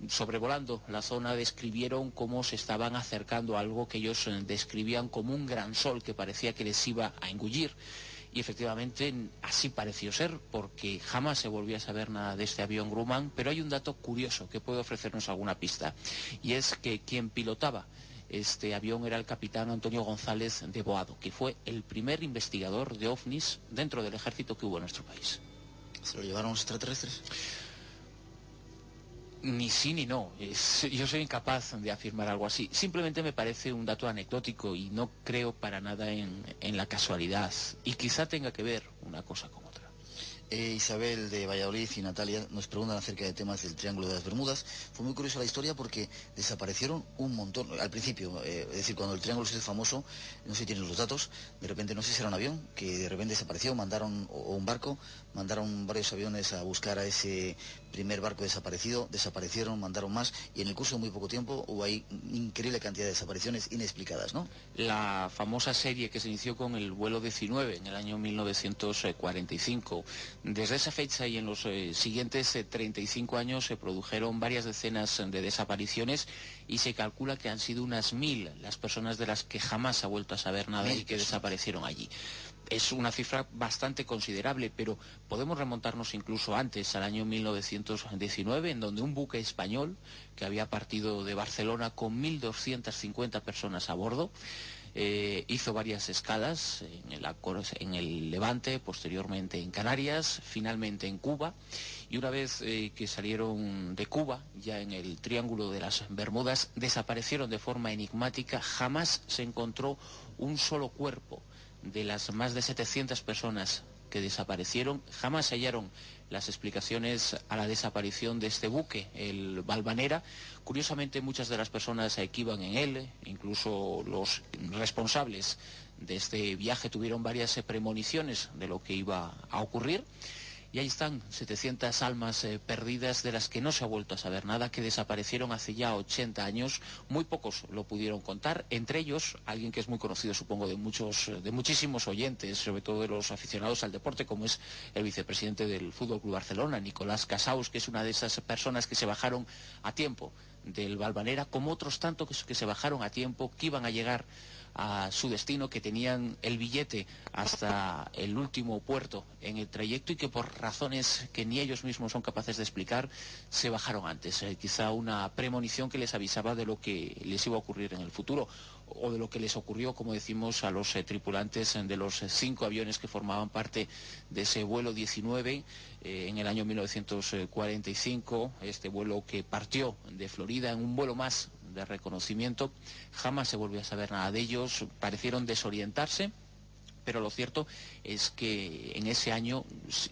sobrevolando la zona describieron cómo se estaban acercando a algo que ellos describían como un gran sol que parecía que les iba a engullir y efectivamente así pareció ser porque jamás se volvió a saber nada de este avión Grumman, pero hay un dato curioso que puede ofrecernos alguna pista y es que quien pilotaba este avión era el capitán Antonio González de Boado, que fue el primer investigador de ovnis dentro del ejército que hubo en nuestro país. ¿Se lo llevaron los extraterrestres? Ni sí ni no. yo soy incapaz de afirmar algo así. Simplemente me parece un dato anecdótico y no creo para nada en, en la casualidad. Y quizá tenga que ver una cosa con otra. Eh, Isabel de Valladolid y Natalia nos preguntan acerca de temas del Triángulo de las Bermudas. Fue muy curiosa la historia porque desaparecieron un montón, al principio, eh, es decir, cuando el Triángulo se hizo famoso, no sé tienen los datos, de repente no sé si era un avión que de repente desapareció, mandaron, o un barco, mandaron varios aviones a buscar a ese primer barco desaparecido, desaparecieron, mandaron más y en el curso de muy poco tiempo hubo ahí increíble cantidad de desapariciones inexplicadas, ¿no? La famosa serie que se inició con el vuelo 19 en el año 1945 desde esa fecha y en los eh, siguientes 35 eh, años se produjeron varias decenas de desapariciones y se calcula que han sido unas mil las personas de las que jamás ha vuelto a saber nada y que desaparecieron allí. Es una cifra bastante considerable, pero podemos remontarnos incluso antes, al año 1919, en donde un buque español que había partido de Barcelona con 1.250 personas a bordo, eh, hizo varias escalas en el, Levante, posteriormente en Canarias, finalmente en Cuba. Y una vez eh, que salieron de Cuba, ya en el Triángulo de las Bermudas, desaparecieron de forma enigmática. Jamás se encontró un solo cuerpo de las más de 700 personas que desaparecieron. Jamás hallaron las explicaciones a la desaparición de este buque, el Balvanera. Curiosamente, muchas de las personas que iban en él, incluso los responsables de este viaje, tuvieron varias premoniciones de lo que iba a ocurrir. Y ahí están 700 almas eh, perdidas de las que no se ha vuelto a saber nada, que desaparecieron hace ya 80 años. Muy pocos lo pudieron contar, entre ellos alguien que es muy conocido, supongo, de muchos, de muchísimos oyentes, sobre todo de los aficionados al deporte, como es el vicepresidente del Fútbol Club Barcelona, Nicolás Casaus, que es una de esas personas que se bajaron a tiempo del Balvanera, como otros tantos que se bajaron a tiempo, que iban a llegar a su destino, que tenían el billete hasta el último puerto en el trayecto y que por razones que ni ellos mismos son capaces de explicar, se bajaron antes. Eh, quizá una premonición que les avisaba de lo que les iba a ocurrir en el futuro o de lo que les ocurrió, como decimos, a los eh, tripulantes de los cinco aviones que formaban parte de ese vuelo 19 eh, en el año 1945, este vuelo que partió de Florida en un vuelo más de reconocimiento. Jamás se volvió a saber nada de ellos, parecieron desorientarse pero lo cierto es que en ese año,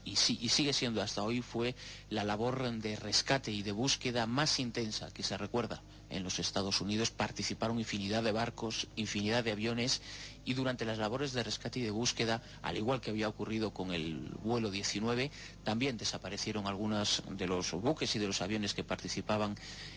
y, sigue siendo hasta hoy, fue la labor de rescate y de búsqueda más intensa que se recuerda en los Estados Unidos. Participaron infinidad de barcos, infinidad de aviones y durante las labores de rescate y de búsqueda, al igual que había ocurrido con el vuelo 19, también desaparecieron algunos de los buques y de los aviones que participaban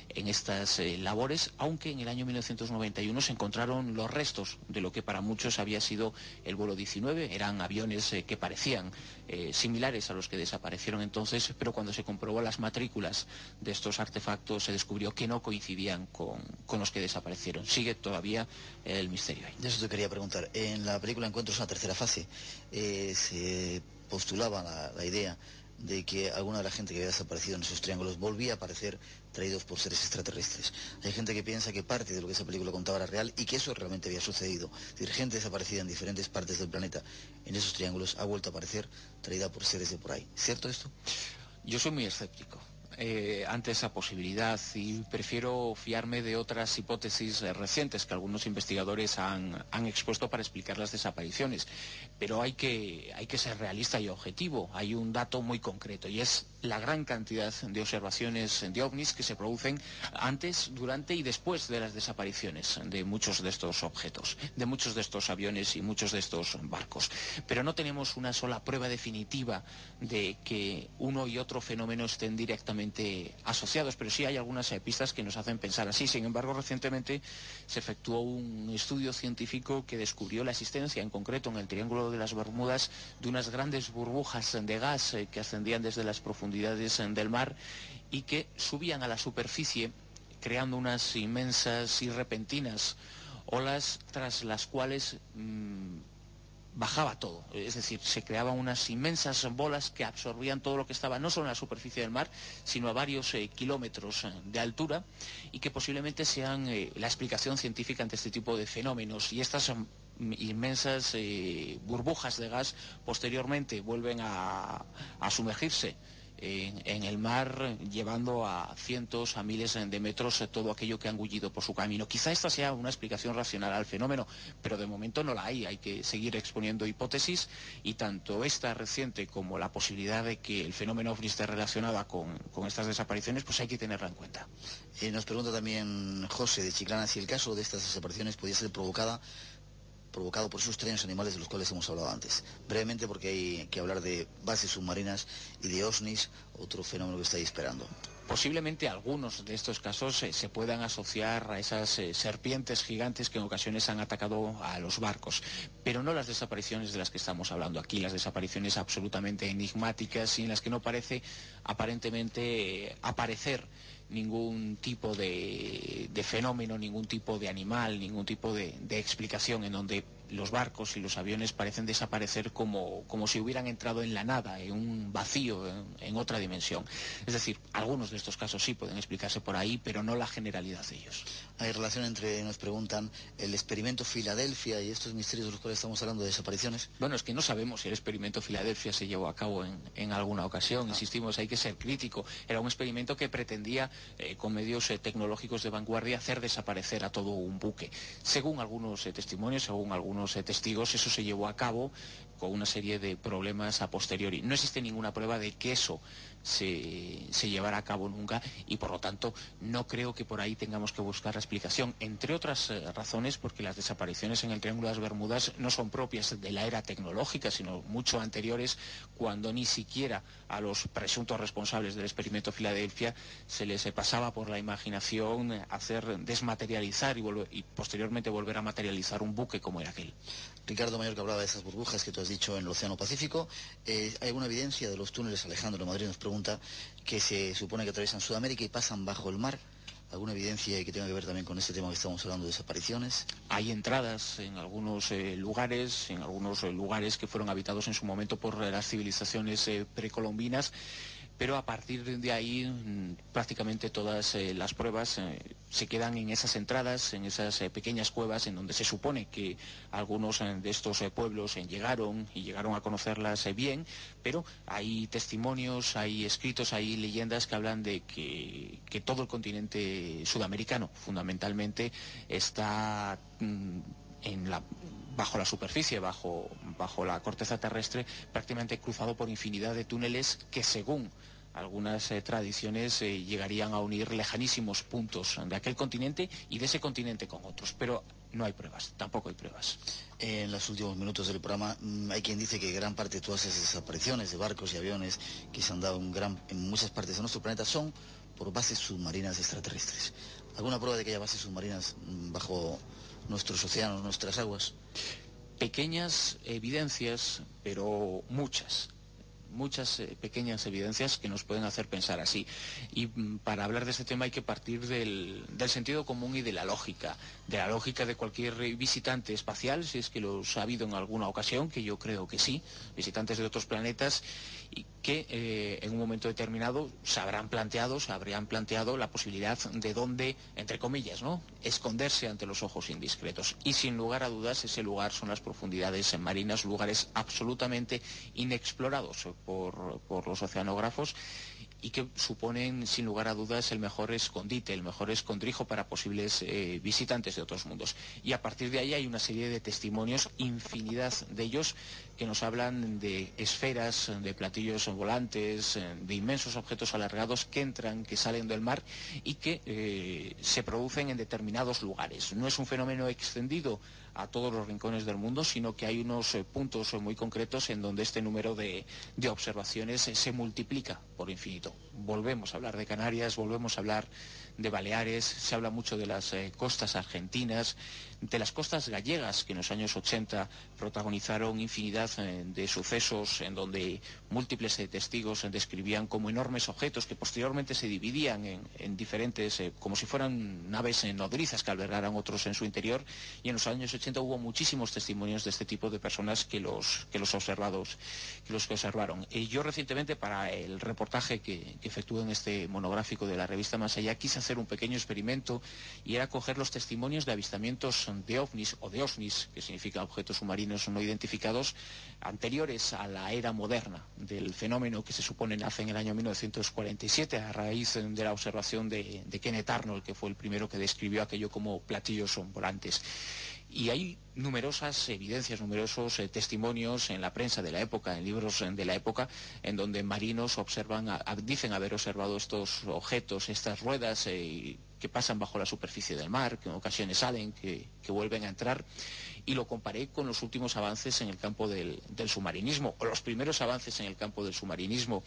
en estas eh, labores, aunque en el año 1991 se encontraron los restos de lo que para muchos había sido el vuelo 19. Eran aviones eh, que parecían eh, similares a los que desaparecieron entonces, pero cuando se comprobó las matrículas de estos artefactos se descubrió que no coincidían con, los que desaparecieron. Sigue todavía el misterio ahí. Eso te quería preguntar. En la película Encuentros en la tercera fase eh, se postulaba la, idea de que alguna de la gente que había desaparecido en esos triángulos volvía a aparecer traídos por seres extraterrestres. Hay gente que piensa que parte de lo que esa película contaba era real y que eso realmente había sucedido. Es decir, gente desaparecida en diferentes partes del planeta en esos triángulos ha vuelto a aparecer traída por seres de por ahí. ¿Cierto esto? Yo soy muy escéptico. Eh, ante esa posibilidad y prefiero fiarme de otras hipótesis eh, recientes que algunos investigadores han, expuesto para explicar las desapariciones. Pero hay que, hay que ser realista y objetivo. Hay un dato muy concreto y es la gran cantidad de observaciones de ovnis que se producen antes, durante y después de las desapariciones de muchos de estos objetos, de muchos de estos aviones y muchos de estos barcos. Pero no tenemos una sola prueba definitiva de que uno y otro fenómeno estén directamente asociados, pero sí hay algunas pistas que nos hacen pensar así. Sin embargo, recientemente se efectuó un estudio científico que descubrió la existencia, en concreto en el Triángulo de las Bermudas, de unas grandes burbujas de gas eh, que ascendían desde las profundidades eh, del mar y que subían a la superficie creando unas inmensas y repentinas olas tras las cuales mm, bajaba todo, es decir, se creaban unas inmensas bolas que absorbían todo lo que estaba no solo en la superficie del mar, sino a varios eh, kilómetros de altura y que posiblemente sean la explicación científica ante este tipo de fenómenos. Y estas inmensas eh, burbujas de gas posteriormente vuelven a, sumergirse en, el mar, llevando a cientos, a miles de metros todo aquello que han gullido por su camino. Quizá esta sea una explicación racional al fenómeno, pero de momento no la hay. Hay que seguir exponiendo hipótesis y tanto esta reciente como la posibilidad de que el fenómeno ovni esté relacionada con, estas desapariciones, pues hay que tenerla en cuenta. Eh, nos pregunta también José de Chiclana si el caso de estas desapariciones podía ser provocada provocado por esos extraños animales de los cuales hemos hablado antes. Brevemente porque hay que hablar de bases submarinas y de OSNIs, otro fenómeno que estáis esperando. Posiblemente algunos de estos casos eh, se puedan asociar a esas eh, serpientes gigantes que en ocasiones han atacado a los barcos, pero no las desapariciones de las que estamos hablando aquí, las desapariciones absolutamente enigmáticas y en las que no parece aparentemente eh, aparecer ningún tipo de, fenómeno, ningún tipo de animal, ningún tipo de, de explicación en donde los barcos y los aviones parecen desaparecer como, como si hubieran entrado en la nada, en un vacío, en, otra dimensión. Es decir, algunos de estos casos sí pueden explicarse por ahí, pero no la generalidad de ellos. Hay relación entre, nos preguntan, el experimento Filadelfia y estos misterios de los cuales estamos hablando de desapariciones. Bueno, es que no sabemos si el experimento Filadelfia se llevó a cabo en, alguna ocasión. Ah. Insistimos, hay que ser crítico. Era un experimento que pretendía, eh, con medios eh, tecnológicos de vanguardia, hacer desaparecer a todo un buque. Según algunos eh, testimonios, según algunos eh, testigos, eso se llevó a cabo con una serie de problemas a posteriori. No existe ninguna prueba de que eso se, llevará a cabo nunca y por lo tanto no creo que por ahí tengamos que buscar la explicación, entre otras eh, razones porque las desapariciones en el Triángulo de las Bermudas no son propias de la era tecnológica, sino mucho anteriores, cuando ni siquiera a los presuntos responsables del experimento Filadelfia se les pasaba por la imaginación hacer desmaterializar y posteriormente volver a materializar un buque como era aquel. Ricardo Mayor que hablaba de esas burbujas que tú has dicho en el Océano Pacífico. Eh, ¿Hay alguna evidencia de los túneles, Alejandro Madrid nos pregunta, que se supone que atraviesan Sudamérica y pasan bajo el mar? ¿Alguna evidencia que tenga que ver también con este tema que estamos hablando de desapariciones? Hay entradas en algunos eh, lugares, en algunos eh, lugares que fueron habitados en su momento por las civilizaciones precolombinas pero a partir de ahí mm, prácticamente todas eh, las pruebas eh, se quedan en esas entradas, en esas eh, pequeñas cuevas en donde se supone que algunos de estos pueblos llegaron y llegaron a conocerlas bien, pero hay testimonios, hay escritos, hay leyendas que hablan de que, todo el continente sudamericano fundamentalmente está mm, en la bajo la superficie, bajo, bajo la corteza terrestre, prácticamente cruzado por infinidad de túneles que según algunas eh, tradiciones eh, llegarían a unir lejanísimos puntos de aquel continente y de ese continente con otros, pero no hay pruebas, tampoco hay pruebas. En los últimos minutos del programa mm, hay quien dice que gran parte de todas esas desapariciones de barcos y aviones que se han dado en, gran, en muchas partes de nuestro planeta son por bases submarinas extraterrestres. ¿Alguna prueba de que haya bases submarinas mm, bajo nuestros océanos, nuestras aguas? Pequeñas evidencias, pero muchas muchas eh, pequeñas evidencias que nos pueden hacer pensar así. Y mm, para hablar de este tema hay que partir del, del, sentido común y de la lógica, de la lógica de cualquier visitante espacial, si es que los ha habido en alguna ocasión, que yo creo que sí, visitantes de otros planetas, y que eh, en un momento determinado se habrán planteado, se habrían planteado la posibilidad de dónde, entre comillas, ¿no? esconderse ante los ojos indiscretos. Y sin lugar a dudas, ese lugar son las profundidades marinas, lugares absolutamente inexplorados por, los oceanógrafos y que suponen sin lugar a dudas el mejor escondite, el mejor escondrijo para posibles eh, visitantes de otros mundos. Y a partir de ahí hay una serie de testimonios, infinidad de ellos, que nos hablan de esferas, de platillos volantes, de inmensos objetos alargados que entran, que salen del mar y que eh, se producen en determinados lugares. No es un fenómeno extendido a todos los rincones del mundo, sino que hay unos eh, puntos muy concretos en donde este número de, de observaciones se multiplica por infinito. Volvemos a hablar de Canarias, volvemos a hablar de Baleares, se habla mucho de las eh, costas argentinas, de las costas gallegas que en los años 80 protagonizaron infinidad eh, de sucesos en donde múltiples eh, testigos describían como enormes objetos que posteriormente se dividían en, diferentes, como si fueran naves nodrizas que albergaran otros en su interior y en los años 80 hubo muchísimos testimonios de este tipo de personas que los, que los observados, que los que observaron. Y yo recientemente para el reportaje que efectué en este monográfico de la revista Más Allá quise hacer un pequeño experimento y era coger los testimonios de avistamientos de ovnis o de osnis, que significa objetos submarinos no identificados, anteriores a la era moderna del fenómeno que se supone nace en el año 1947 a raíz de la observación de, de Kenneth Arnold, que fue el primero que describió aquello como platillos volantes. Y hay numerosas evidencias, numerosos eh, testimonios en la prensa de la época, en libros de la época, en donde marinos observan, dicen haber observado estos objetos, estas ruedas eh, que pasan bajo la superficie del mar, que en ocasiones salen, que, vuelven a entrar, y lo comparé con los últimos avances en el campo del submarinismo, o los primeros avances en el campo del submarinismo.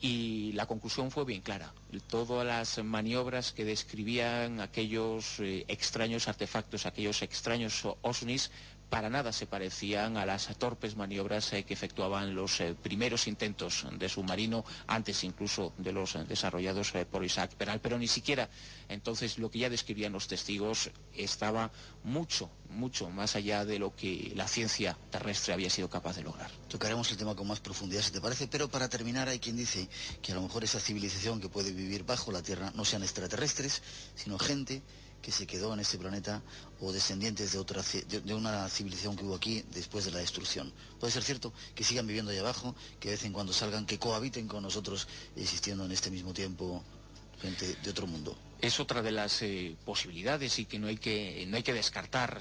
Y la conclusión fue bien clara. Todas las maniobras que describían aquellos eh, extraños artefactos, aquellos extraños OSNIs, para nada se parecían a las torpes maniobras eh, que efectuaban los eh, primeros intentos de submarino, antes incluso de los eh, desarrollados por Isaac Peral. Pero ni siquiera entonces lo que ya describían los testigos estaba mucho, mucho más allá de lo que la ciencia terrestre había sido capaz de lograr. Tocaremos el tema con más profundidad, si te parece, pero para terminar hay quien dice que a lo mejor esa civilización que puede vivir bajo la Tierra no sean extraterrestres, sino gente que se quedó en este planeta o descendientes de, otra, de, una civilización que hubo aquí después de la destrucción. Puede ser cierto que sigan viviendo allá abajo, que de vez en cuando salgan, que cohabiten con nosotros existiendo en este mismo tiempo gente de otro mundo es otra de las eh, posibilidades y que no hay que, no hay que descartar.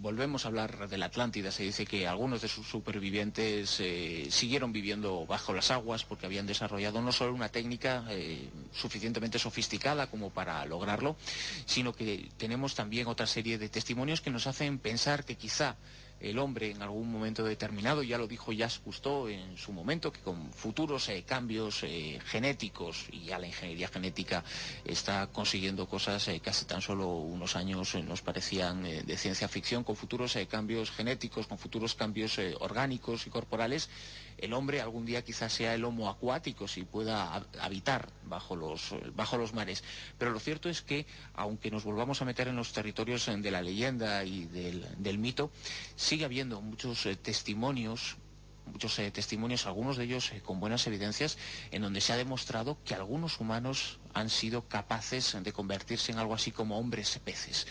volvemos a hablar de la Atlántida. Se dice que algunos de sus supervivientes eh, siguieron viviendo bajo las aguas porque habían desarrollado no solo una técnica eh, suficientemente sofisticada como para lograrlo, sino que tenemos también otra serie de testimonios que nos hacen pensar que quizá el hombre en algún momento determinado, ya lo dijo Jacques Cousteau en su momento, que con futuros eh, cambios eh, genéticos, y ya la ingeniería genética está consiguiendo cosas eh, que hace tan solo unos años nos parecían de ciencia ficción, con futuros cambios genéticos, con futuros cambios orgánicos y corporales, el hombre algún día quizás sea el homo acuático si pueda habitar bajo los, mares. Pero lo cierto es que, aunque nos volvamos a meter en los territorios de la leyenda y del, mito, sigue habiendo muchos eh, testimonios muchos eh, testimonios, algunos de ellos eh, con buenas evidencias, en donde se ha demostrado que algunos humanos han sido capaces de convertirse en algo así como hombres peces.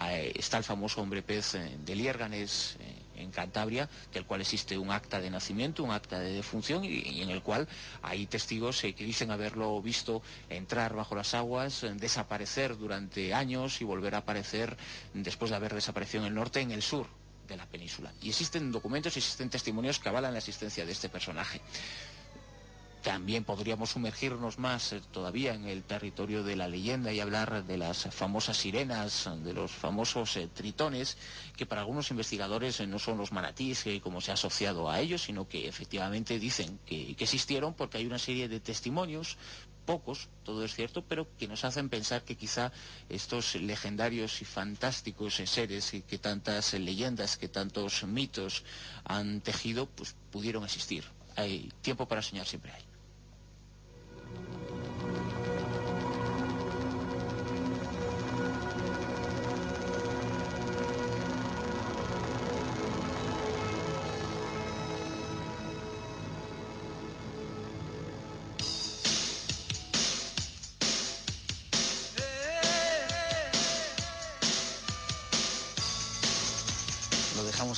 está el famoso hombre pez de Liérganes, en Cantabria, del cual existe un acta de nacimiento, un acta de defunción y, en el cual hay testigos eh, que dicen haberlo visto entrar bajo las aguas, desaparecer durante años y volver a aparecer después de haber desaparecido en el norte, en el sur de la península. Y existen documentos, existen testimonios que avalan la existencia de este personaje. También podríamos sumergirnos más eh, todavía en el territorio de la leyenda y hablar de las famosas sirenas, de los famosos eh, tritones, que para algunos investigadores eh, no son los manatíes como se ha asociado a ellos, sino que efectivamente dicen que, existieron porque hay una serie de testimonios pocos, todo es cierto, pero que nos hacen pensar que quizá estos legendarios y fantásticos seres y que tantas leyendas, que tantos mitos han tejido, pues pudieron existir. Hay tiempo para soñar, siempre hay.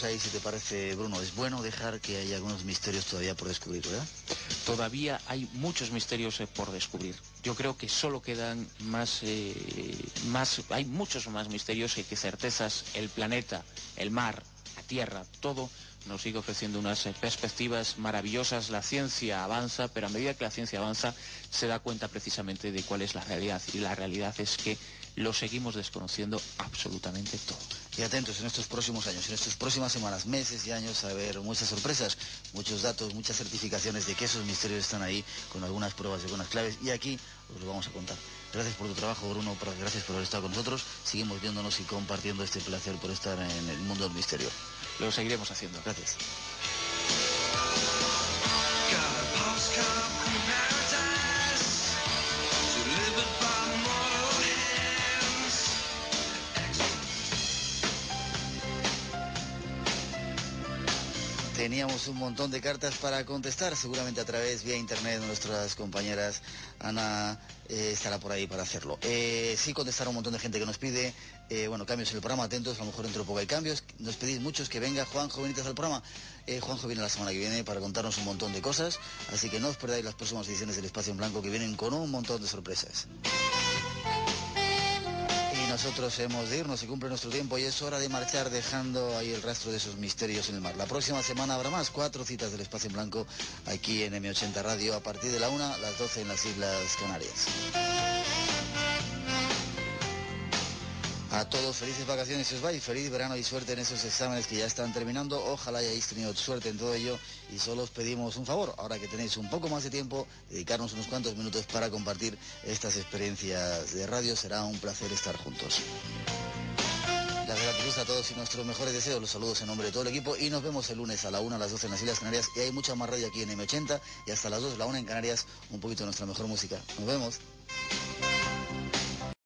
Ahí, si te parece, Bruno. Es bueno dejar que haya algunos misterios todavía por descubrir, ¿verdad? Todavía hay muchos misterios eh, por descubrir. Yo creo que solo quedan más, eh, más hay muchos más misterios que certezas. El planeta, el mar, la tierra, todo nos sigue ofreciendo unas eh, perspectivas maravillosas. La ciencia avanza, pero a medida que la ciencia avanza se da cuenta precisamente de cuál es la realidad. Y la realidad es que lo seguimos desconociendo absolutamente todo. Y atentos en estos próximos años, en estas próximas semanas, meses y años, a ver muchas sorpresas, muchos datos, muchas certificaciones de que esos misterios están ahí con algunas pruebas y algunas claves. Y aquí os lo vamos a contar. Gracias por tu trabajo, Bruno, gracias por haber estado con nosotros. Seguimos viéndonos y compartiendo este placer por estar en el mundo del misterio. Lo seguiremos haciendo. Gracias. Teníamos un montón de cartas para contestar, seguramente a través vía internet nuestras compañeras Ana eh, estará por ahí para hacerlo. Eh, sí contestar un montón de gente que nos pide, eh, bueno, cambios en el programa, atentos, a lo mejor dentro de poco hay cambios. Nos pedís muchos que venga Juanjo Benítez al programa. Juanjo viene la semana que viene para contarnos un montón de cosas, así que no os perdáis las próximas ediciones del Espacio en Blanco que vienen con un montón de sorpresas nosotros hemos de irnos, se cumple nuestro tiempo y es hora de marchar dejando ahí el rastro de esos misterios en el mar. La próxima semana habrá más, cuatro citas del espacio en blanco aquí en M80 Radio a partir de la una, las 12 en las Islas Canarias. A todos felices vacaciones y os vais, feliz verano y suerte en esos exámenes que ya están terminando. Ojalá hayáis tenido suerte en todo ello y solo os pedimos un favor, ahora que tenéis un poco más de tiempo, dedicarnos unos cuantos minutos para compartir estas experiencias de radio. Será un placer estar juntos. Las gratitud a todos y nuestros mejores deseos, los saludos en nombre de todo el equipo y nos vemos el lunes a la 1 a las 12 en las Islas Canarias y hay mucha más radio aquí en M80 y hasta las 2 la 1 en Canarias, un poquito de nuestra mejor música. Nos vemos.